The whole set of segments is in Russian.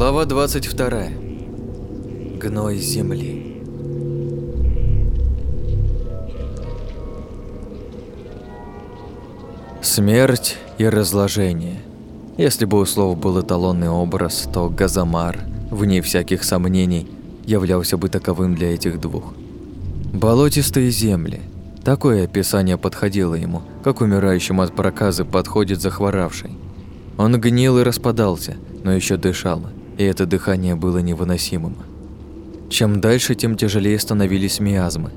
Глава 22. Гной земли. Смерть и разложение. Если бы у слов был эталонный образ, то Газамар, вне всяких сомнений, являлся бы таковым для этих двух. Болотистые земли. Такое описание подходило ему, как умирающему от проказы подходит захворавший. Он гнил и распадался, но еще дышал, и это дыхание было невыносимым. Чем дальше, тем тяжелее становились миазмы.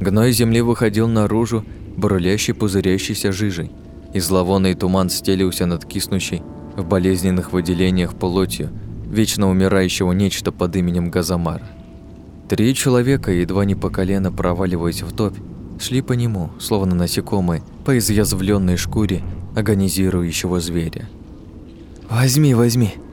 Гной земли выходил наружу, бурлящий, пузырящийся жижей, и зловонный туман стелился над киснущей в болезненных выделениях плотью вечно умирающего нечто под именем Газамара. Три человека, едва не по колено проваливаясь в топь, шли по нему, словно насекомые, по изъязвленной шкуре агонизирующего зверя. «Возьми, возьми!» –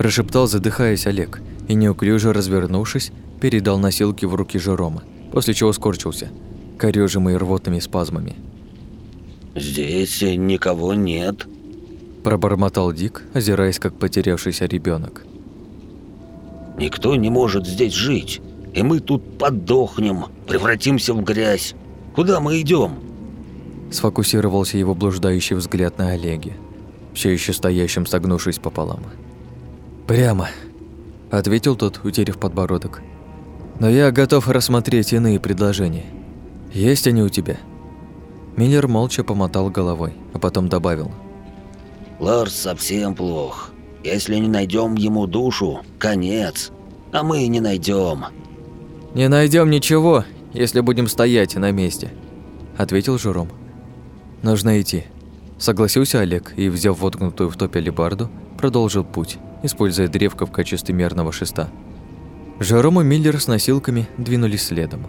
прошептал, задыхаясь Олег, и неуклюже развернувшись, передал носилки в руки Жерома, после чего скорчился, корёжимый рвотными спазмами. «Здесь никого нет», – пробормотал Дик, озираясь, как потерявшийся ребенок. «Никто не может здесь жить, и мы тут подохнем, превратимся в грязь. Куда мы идем? Сфокусировался его блуждающий взгляд на Олеге, все еще стоящим согнувшись пополам. «Прямо», – ответил тот, утерев подбородок. «Но я готов рассмотреть иные предложения. Есть они у тебя?» Миллер молча помотал головой, а потом добавил. «Ларс совсем плох. Если не найдем ему душу, конец. А мы не найдем. «Не найдем ничего, если будем стоять на месте», – ответил Журом. «Нужно идти», – согласился Олег и, взяв воткнутую в топе алебарду, продолжил путь, используя древко в качестве мерного шеста. Жером и Миллер с носилками двинулись следом.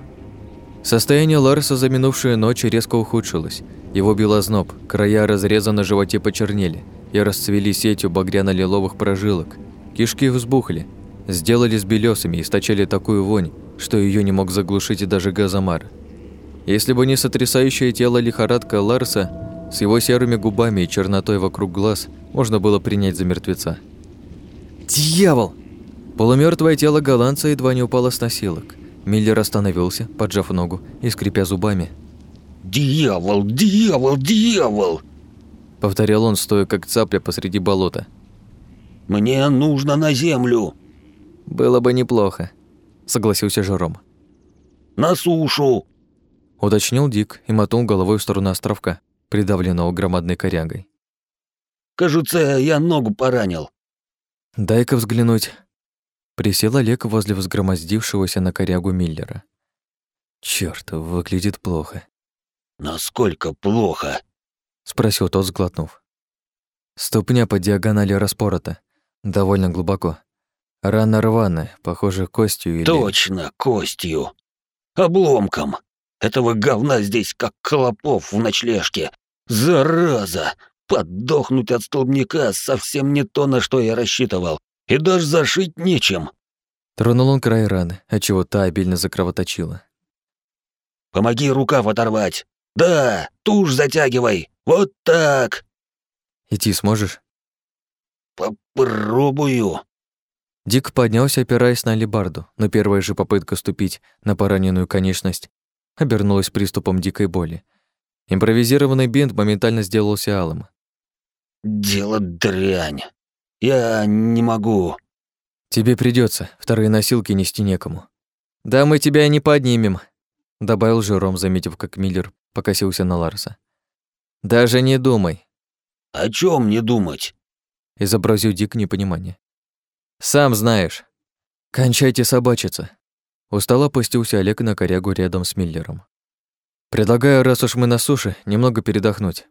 Состояние Ларса за минувшую ночь резко ухудшилось. Его бил зноб, края разреза на животе почернели и расцвели сетью багряно-лиловых прожилок. Кишки взбухли, сделались белесыми и источали такую вонь, что ее не мог заглушить и даже Газамар. Если бы не сотрясающее тело лихорадка Ларса, с его серыми губами и чернотой вокруг глаз можно было принять за мертвеца. «Дьявол!» Полумертвое тело голландца едва не упало с носилок. Миллер остановился, поджав ногу и скрипя зубами. «Дьявол! Дьявол! Дьявол!» Повторял он, стоя как цапля посреди болота. «Мне нужно на землю!» «Было бы неплохо», согласился Жером. «На сушу!» Уточнил Дик и мотнул головой в сторону островка, придавленного громадной корягой. «Кажется, я ногу поранил». «Дай-ка взглянуть». Присел Олег возле взгромоздившегося на корягу Миллера. Чёрт, выглядит плохо. «Насколько плохо?» — спросил тот, сглотнув. Ступня по диагонали распорота, довольно глубоко. Рана рваная, похоже, костью или... Точно, костью. Обломком. Этого говна здесь как клопов в ночлежке. Зараза! Подохнуть от столбняка совсем не то, на что я рассчитывал. И даже зашить нечем. Тронул он край раны, отчего та обильно закровоточила. «Помоги рукав оторвать! Да, тушь затягивай! Вот так!» «Идти сможешь?» «Попробую!» Дик поднялся, опираясь на алебарду, но первая же попытка ступить на пораненную конечность обернулась приступом дикой боли. Импровизированный бинт моментально сделался алым. «Дело дрянь. Я не могу». «Тебе придется, вторые носилки нести некому». «Да мы тебя не поднимем», — добавил Жером, заметив, как Миллер покосился на Ларса. «Даже не думай». «О чем не думать?» — изобразил Дик непонимание. Сам знаешь. Кончайте собачиться. Устало опустился Олег на корягу рядом с Миллером. Предлагаю, раз уж мы на суше, немного передохнуть.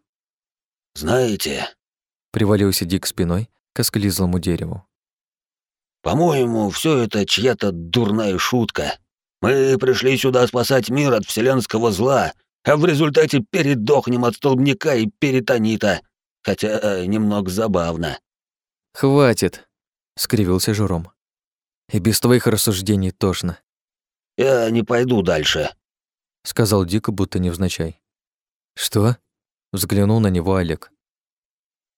Знаете, привалился Дик спиной к осклизлому дереву. По-моему, все это чья-то дурная шутка. Мы пришли сюда спасать мир от вселенского зла, а в результате передохнем от столбняка и перитонита. Хотя э, немного забавно. Хватит, скривился Журом. И без твоих рассуждений тошно. Я не пойду дальше, сказал Дико, будто невзначай. Что? взглянул на него Олег.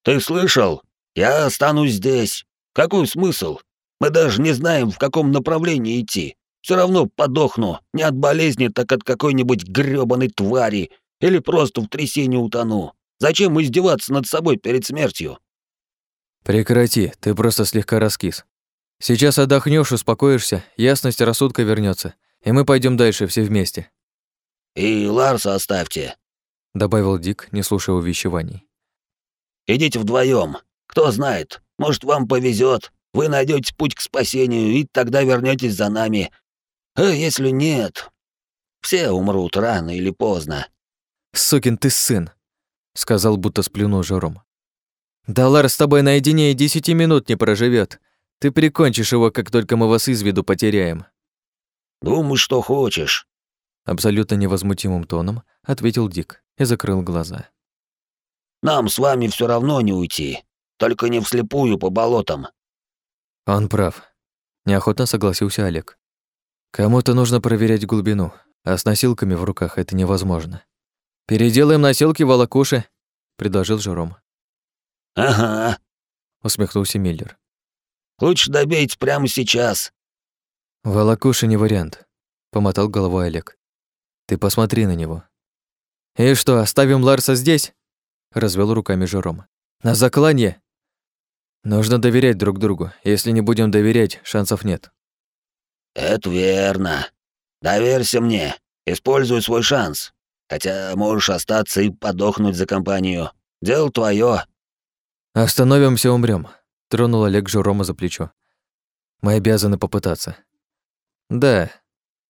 Ты слышал? Я останусь здесь. Какой смысл? Мы даже не знаем, в каком направлении идти. Все равно подохну, не от болезни, так от какой-нибудь грёбаной твари, или просто в трясине утону. Зачем издеваться над собой перед смертью? Прекрати, ты просто слегка раскис. Сейчас отдохнешь, успокоишься, ясность рассудка вернется, и мы пойдем дальше все вместе. И Ларса оставьте, добавил Дик, не слушая увещеваний. Идите вдвоем. Кто знает, может, вам повезет, вы найдете путь к спасению, и тогда вернетесь за нами. А если нет, все умрут рано или поздно. Сукин ты сын, сказал, будто сплюнул жаром. Да Лар с тобой наедине и десяти минут не проживет. Ты прикончишь его, как только мы вас из виду потеряем. Думай, что хочешь. Абсолютно невозмутимым тоном ответил Дик и закрыл глаза. Нам с вами все равно не уйти, только не вслепую по болотам. Он прав. Неохотно согласился Олег. Кому-то нужно проверять глубину, а с носилками в руках это невозможно. Переделаем носилки в волокуши, предложил Жером. Ага, усмехнулся Миллер. Лучше добейте прямо сейчас. Волокуши не вариант, помотал головой Олег. Ты посмотри на него. И что, оставим Ларса здесь? развел руками Жером. На заклание? Нужно доверять друг другу. Если не будем доверять, шансов нет. Это верно. Доверься мне. Используй свой шанс. Хотя можешь остаться и подохнуть за компанию. Дело твое. Остановимся, умрем. Тронул Олег Журома за плечо. Мы обязаны попытаться. Да,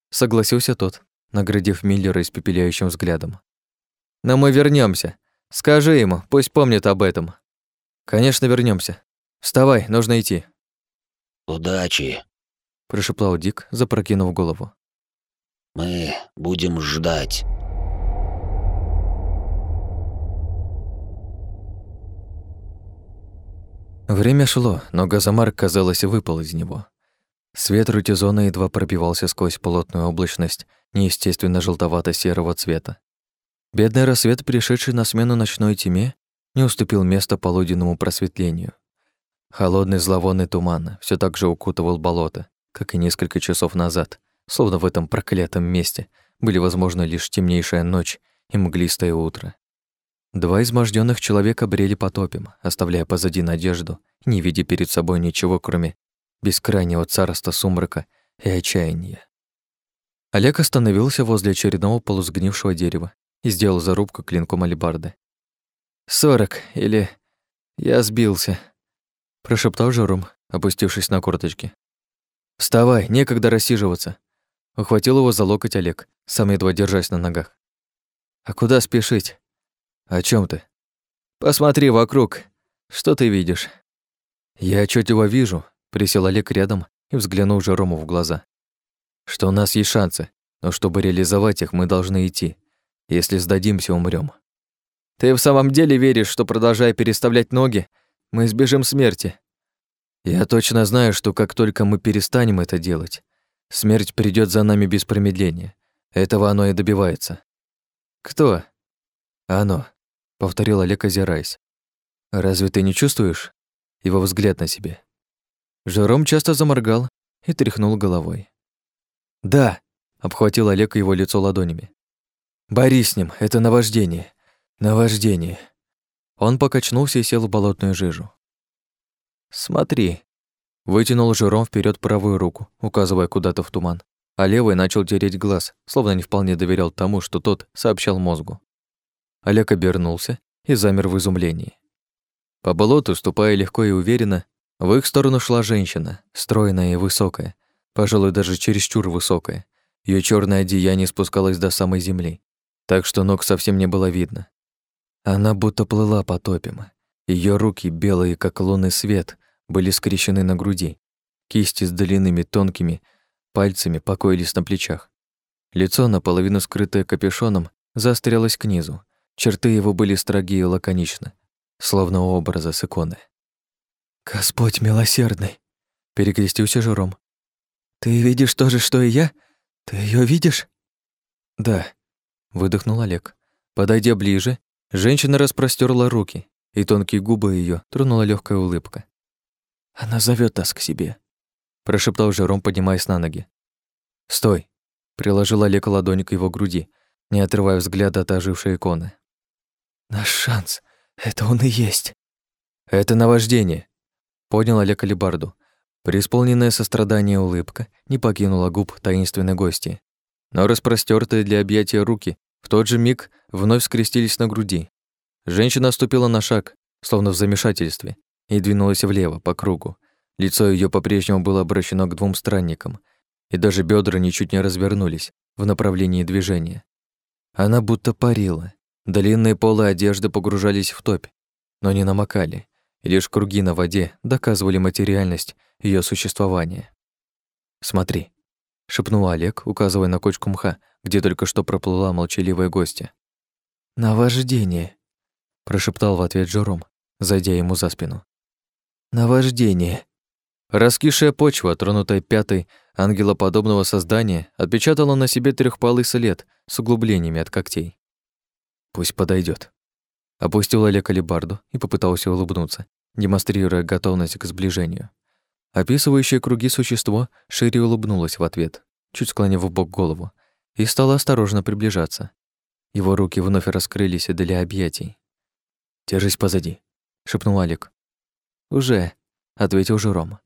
согласился тот, наградив Миллера испепеляющим взглядом. Но мы вернемся. Скажи ему, пусть помнит об этом. Конечно, вернемся. Вставай, нужно идти. Удачи, прошептал Дик, запрокинув голову. Мы будем ждать. Время шло, но Газомар, казалось, выпал из него. Свет рутизона едва пробивался сквозь плотную облачность неестественно желтовато-серого цвета. Бедный рассвет, пришедший на смену ночной тьме, не уступил место полуденному просветлению. Холодный зловонный туман все так же укутывал болото, как и несколько часов назад, словно в этом проклятом месте были возможны лишь темнейшая ночь и мглистое утро. Два изможденных человека брели по топям, оставляя позади надежду, не видя перед собой ничего, кроме бескрайнего царства сумрака и отчаяния. Олег остановился возле очередного полусгнившего дерева и сделал зарубку клинком алебарды. «Сорок, или... я сбился», прошептал Жером, опустившись на корточки. «Вставай, некогда рассиживаться!» Ухватил его за локоть Олег, сам едва держась на ногах. «А куда спешить?» «О чем ты?» «Посмотри вокруг. Что ты видишь?» «Я отчетливо вижу», — присел Олег рядом и взглянул Жерому в глаза. «Что у нас есть шансы, но чтобы реализовать их, мы должны идти. Если сдадимся, умрем. «Ты в самом деле веришь, что, продолжая переставлять ноги, мы избежим смерти. Я точно знаю, что как только мы перестанем это делать, смерть придет за нами без промедления. Этого оно и добивается. Кто? Оно, повторил Олег, озираясь. Разве ты не чувствуешь его взгляд на себе? Жером часто заморгал и тряхнул головой. Да, обхватил Олег его лицо ладонями. Борись с ним, это наваждение. Наваждение. Он покачнулся и сел в болотную жижу. «Смотри». Вытянул жиром вперед правую руку, указывая куда-то в туман, а левый начал тереть глаз, словно не вполне доверял тому, что тот сообщал мозгу. Олег обернулся и замер в изумлении. По болоту, ступая легко и уверенно, в их сторону шла женщина, стройная и высокая, пожалуй, даже чересчур высокая. Ее черное одеяние спускалось до самой земли, так что ног совсем не было видно. Она будто плыла по топям. Ее руки, белые как лунный свет, были скрещены на груди. Кисти с длинными тонкими пальцами покоились на плечах. Лицо, наполовину скрытое капюшоном, заострялось к низу. Черты его были строги и лаконичны, словно образа с иконы. «Господь милосердный!» — перекрестился Жером. «Ты видишь то же, что и я? Ты ее видишь?» «Да», — выдохнул Олег. Подойдя ближе, Женщина распростерла руки, и тонкие губы ее тронула легкая улыбка. Она зовет нас к себе. прошептал Жером, поднимаясь на ноги. «Стой!» — приложил Олег ладонь к его груди, не отрывая взгляда от ожившей иконы. «Наш шанс. Это он и есть». «Это наваждение», — поднял Олег алебарду. Преисполненная сострадание улыбка не покинула губ таинственной гости. Но распростёртые для объятия руки в тот же миг вновь скрестились на груди. Женщина ступила на шаг, словно в замешательстве, и двинулась влево, по кругу. Лицо ее по-прежнему было обращено к двум странникам, и даже бедра ничуть не развернулись в направлении движения. Она будто парила. Длинные полы одежды погружались в топь, но не намокали, и лишь круги на воде доказывали материальность ее существования. «Смотри», — шепнул Олег, указывая на кочку мха, где только что проплыла молчаливая гостья. «Наваждение», — прошептал в ответ Джером, зайдя ему за спину. «Наваждение». Раскисшая почва, тронутая пятой ангелоподобного создания, отпечатала на себе трехпалый след с углублениями от когтей. Пусть подойдет. Опустил Олег алебарду и попытался улыбнуться, демонстрируя готовность к сближению. Описывающее круги существо шире улыбнулось в ответ, чуть склонив в бок голову, и стало осторожно приближаться. Его руки вновь раскрылись для объятий. «Держись позади», — шепнул Олег. «Уже», — ответил Жером.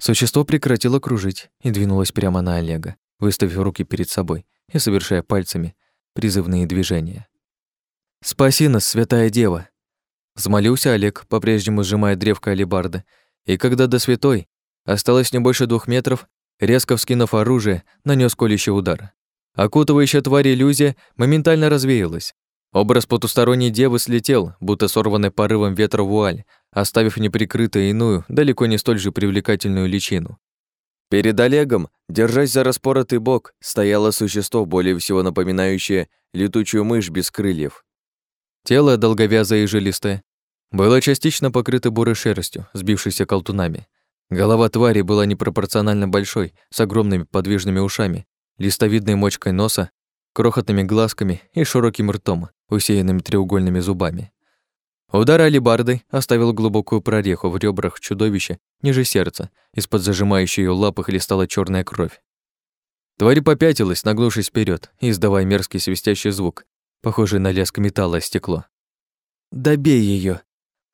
Существо прекратило кружить и двинулось прямо на Олега, выставив руки перед собой и совершая пальцами призывные движения. «Спаси нас, святая дева!» Взмолился Олег, по-прежнему сжимая древко алебарды, и когда до святой осталось не больше двух метров, резко вскинув оружие, нанес колющий удар. Окутывающая тварь иллюзия моментально развеялась. Образ потусторонней девы слетел, будто сорванный порывом ветра вуаль, оставив неприкрытую иную, далеко не столь же привлекательную личину. Перед Олегом, держась за распоротый бок, стояло существо, более всего напоминающее летучую мышь без крыльев. Тело, долговязое и жилистое, было частично покрыто бурой шерстью, сбившейся колтунами. Голова твари была непропорционально большой, с огромными подвижными ушами, листовидной мочкой носа, крохотными глазками и широким ртом, усеянными треугольными зубами. Удар алебардой оставил глубокую прореху в ребрах чудовища ниже сердца, из-под зажимающей ее лапы хлестала черная кровь. Тварь попятилась, нагнувшись вперед, издавая мерзкий свистящий звук, похожий на лязг металла стекло. «Добей ее,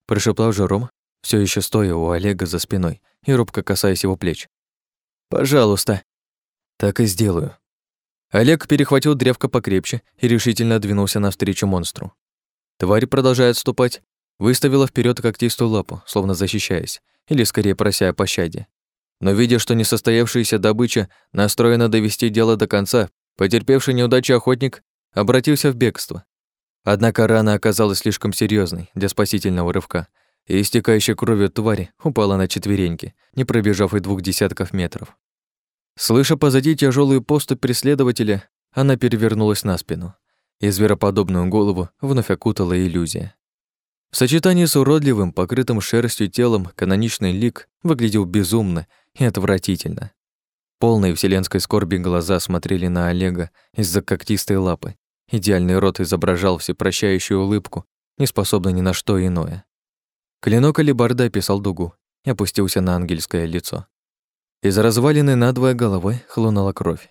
прошептал Жером, все еще стоя у Олега за спиной и робко касаясь его плеч. «Пожалуйста». «Так и сделаю». Олег перехватил древко покрепче и решительно двинулся навстречу монстру. Тварь, продолжая отступать, выставила вперед когтистую лапу, словно защищаясь, или скорее прося о пощаде. Но видя, что несостоявшаяся добыча настроена довести дело до конца, потерпевший неудачу охотник обратился в бегство. Однако рана оказалась слишком серьезной для спасительного рывка, и истекающая кровью твари упала на четвереньки, не пробежав и двух десятков метров. Слыша позади тяжелую поступь преследователя, она перевернулась на спину и звероподобную голову вновь окутала иллюзия. В сочетании с уродливым, покрытым шерстью телом, каноничный лик выглядел безумно и отвратительно. Полные вселенской скорби глаза смотрели на Олега из-за когтистой лапы. Идеальный рот изображал всепрощающую улыбку, не способный ни на что иное. Клинок алебарда описал дугу и опустился на ангельское лицо. Из развалины надвое головой хлынула кровь.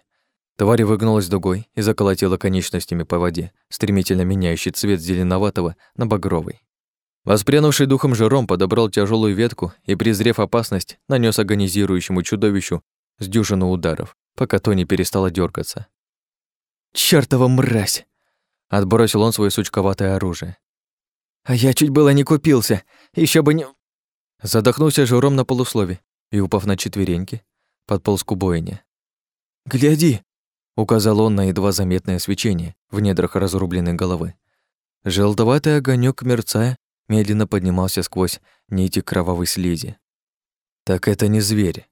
Тварь выгнулась дугой и заколотила конечностями по воде, стремительно меняющий цвет зеленоватого на багровый. Воспрянувший духом жиром подобрал тяжелую ветку и, презрев опасность, нанес агонизирующему чудовищу с дюжину ударов, пока то не перестало дергаться. «Чёртова мразь!» — отбросил он свое сучковатое оружие. «А я чуть было не купился, еще бы не...» Задохнулся жиром на полуслове и, упав на четвереньки, подполз к убоине. «Гляди!» Указал он на едва заметное свечение в недрах разрубленной головы. Желтоватый огонек мерцая, медленно поднимался сквозь нити кровавой слизи. «Так это не зверь!»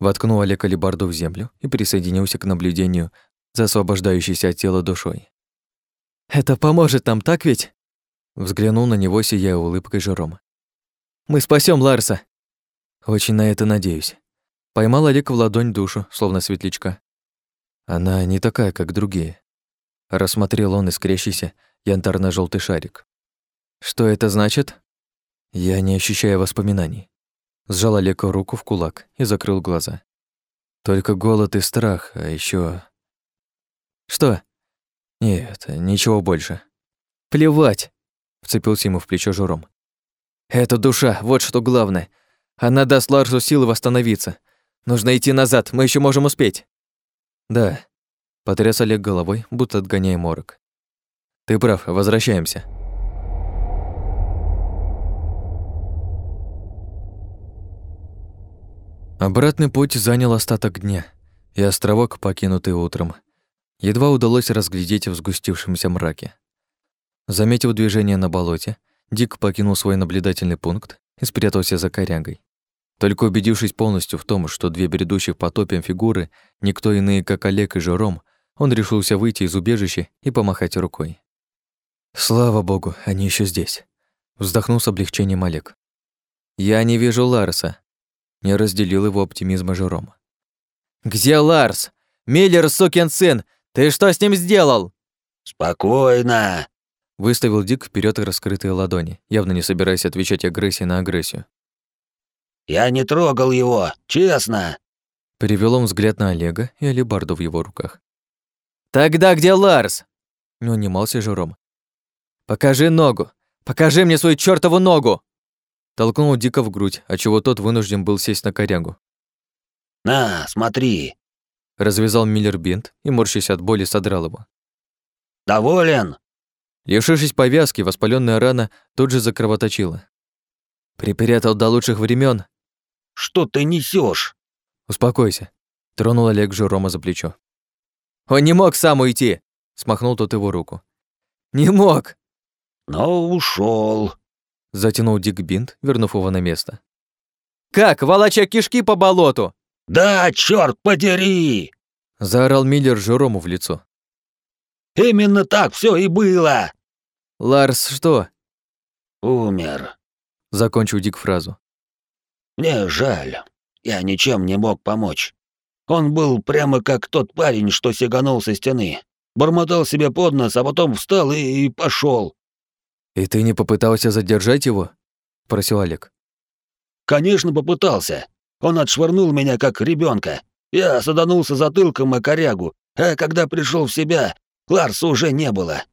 Воткнул Олег алебарду в землю и присоединился к наблюдению за освобождающейся от тела душой. «Это поможет нам, так ведь?» Взглянул на него, сияя улыбкой Жером. «Мы спасем Ларса!» «Очень на это надеюсь». Поймал Олег в ладонь душу, словно светлячка, она не такая, как другие. Рассмотрел он искрящийся янтарно желтый шарик. Что это значит? Я не ощущаю воспоминаний. Сжал Олег руку в кулак и закрыл глаза. Только голод и страх, а еще Что? Нет, ничего больше. Плевать, вцепился ему в плечо Журом. Это душа, вот что главное. Она даст Ларсу силы восстановиться. Нужно идти назад, мы еще можем успеть. Да, потряс Олег головой, будто отгоняя морок. Ты прав, возвращаемся. Обратный путь занял остаток дня, и островок, покинутый утром, едва удалось разглядеть в сгустившемся мраке. Заметив движение на болоте, Дик покинул свой наблюдательный пункт и спрятался за корягой. Только убедившись полностью в том, что две бредущих потопием фигуры никто иные, как Олег и Жером, он решился выйти из убежища и помахать рукой. «Слава богу, они еще здесь», — вздохнул с облегчением Олег. «Я не вижу Ларса», не разделил его оптимизма Жером. «Где Ларс? Миллер, сукин сын! Ты что с ним сделал?» «Спокойно!» Выставил Дик вперед раскрытые ладони, явно не собираясь отвечать агрессией на агрессию. «Я не трогал его, честно!» Перевел он взгляд на Олега и алебарду в его руках. «Тогда где Ларс?» Не унимался Жером. «Покажи ногу! Покажи мне свою чёртову ногу!» Толкнул Дика в грудь, отчего тот вынужден был сесть на корягу. «На, смотри!» Развязал Миллер бинт и, морщась от боли, содрал его. «Доволен?» Лишившись повязки, воспаленная рана тут же закровоточила. «Припрятал до лучших времен. «Что ты несешь? «Успокойся», — тронул Олег Жерома за плечо. «Он не мог сам уйти!» — смахнул тот его руку. «Не мог!» «Но ушел. Затянул Дик бинт, вернув его на место. «Как, волоча кишки по болоту?» «Да, черт подери!» Заорал Миллер Жерому в лицо. «Именно так все и было!» «Ларс что?» «Умер. Закончил Дик фразу. Мне жаль. Я ничем не мог помочь. Он был прямо как тот парень, что сиганул со стены. Бормотал себе под нос, а потом встал и, и пошел. «И ты не попытался задержать его?» — просил Олег. Конечно, попытался. Он отшвырнул меня как ребенка. Я саданулся затылком о корягу, а когда пришел в себя, Ларса уже не было.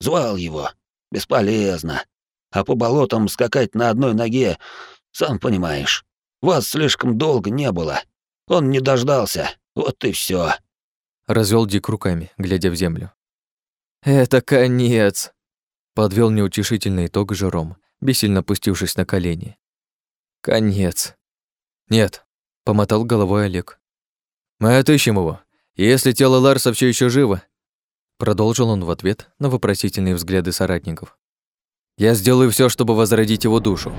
Звал его. Бесполезно. А по болотам скакать на одной ноге, сам понимаешь. Вас слишком долго не было. Он не дождался. Вот и все. Развел Дик руками, глядя в землю. «Это конец!» Подвел неутешительный итог Жером, бессильно опустившись на колени. «Конец!» «Нет», — помотал головой Олег. «Мы отыщем его. Если тело Ларса все еще живо...» Продолжил он в ответ на вопросительные взгляды соратников. «Я сделаю все, чтобы возродить его душу.